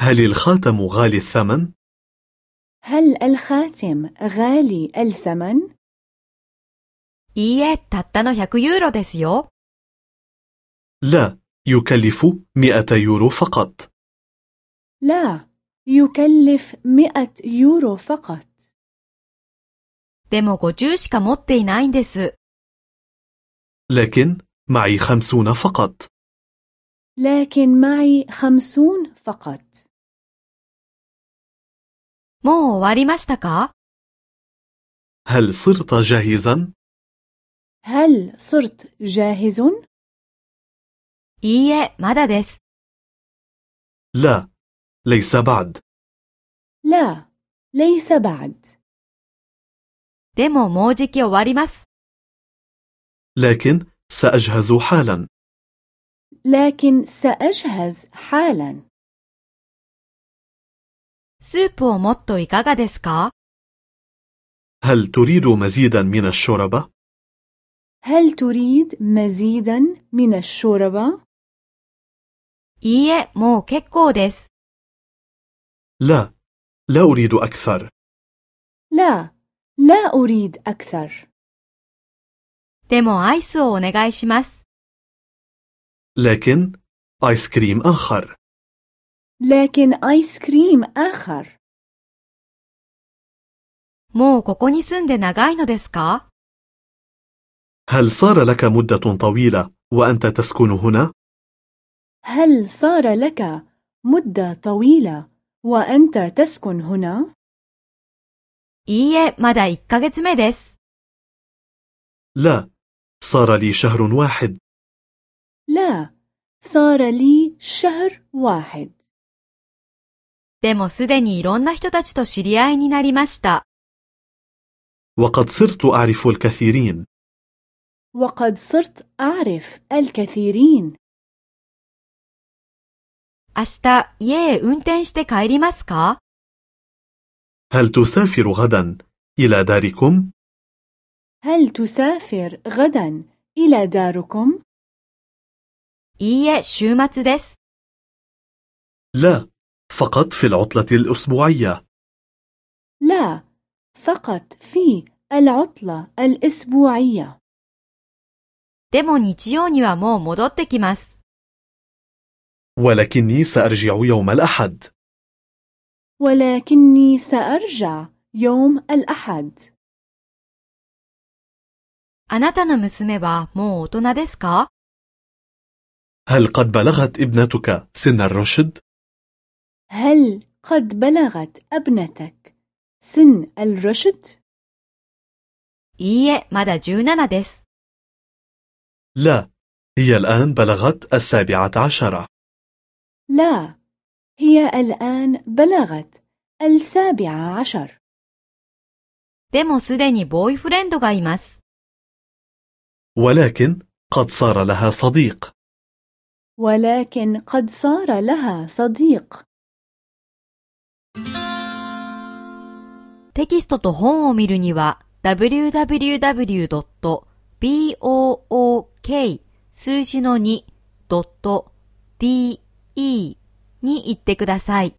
هل الخاتم غالي الثمن؟ هل الخاتم غالي الثمن؟ いいえ、たったの100ユーロですよ。 لا يكلف مئة يورو فقط لا يكلف مئة يورو فقط でも50しか持っていないんです。 لكن معي خمسون فقط لكن معي خمسون فقط もう終わりましたか هل صرت جاهزا؟ هل صرت جاهز؟ いいえ、まだです。 لا ليس بعد لا ليس بعد でももうじき終わります。 لكن سأجهز حالا لكن سأجهز حالا スープをもっといかがですか هل تريد مزيدا من الشوربة؟ هل تريد مزيدا من الشوربة؟ いいえ、もう結構です。 لا لا أريد أكثر لا لا أريد أكثر でもアイスをお願いします。 لكن آيس كريم آخر لكن آيس كريم آخر もうここに住んで長いのですか هل صار لك مدة طويلة وأنت تسكن هنا؟ هل صار لك مدة طويلة وأنت تسكن هنا؟ いいえ、まだ1ヶ月目です。 لا صار لي شهر واحد لا صار لي شهر واحد でもすでにいろんな人たちと知り合いになりました。 وقد صرت أعرف الكثيرين وقد صرت أعرف الكثيرين 明日、家へ運転して帰りますか هل تسافر غدا إلى داركم؟ هل تسافر غدا إلى داركم؟ いいえ、週末です。 لا فقط في العطلة الأسبوعية لا فقط في العطلة الأسبوعية でも日曜にはもう戻ってきます。 ولكني سأرجع يوم الأحد ولكني سأرجع يوم الأحد あなたの娘はもう大人ですか هل قد بلغت ابنتك سن الرشد؟ هل قد بلغت ابنتك سن الرشد؟ いいえ、まだ17です。 لا هي الآن بلغت السابعة عشرة لا هي الآن بلغت السابعة عشر でもすでにボーイフレンドがいます。 ولكن قد صار لها صديق ولكن قد صار لها صديق テキストと本を見るには www.book 数字の 2.de に行ってください。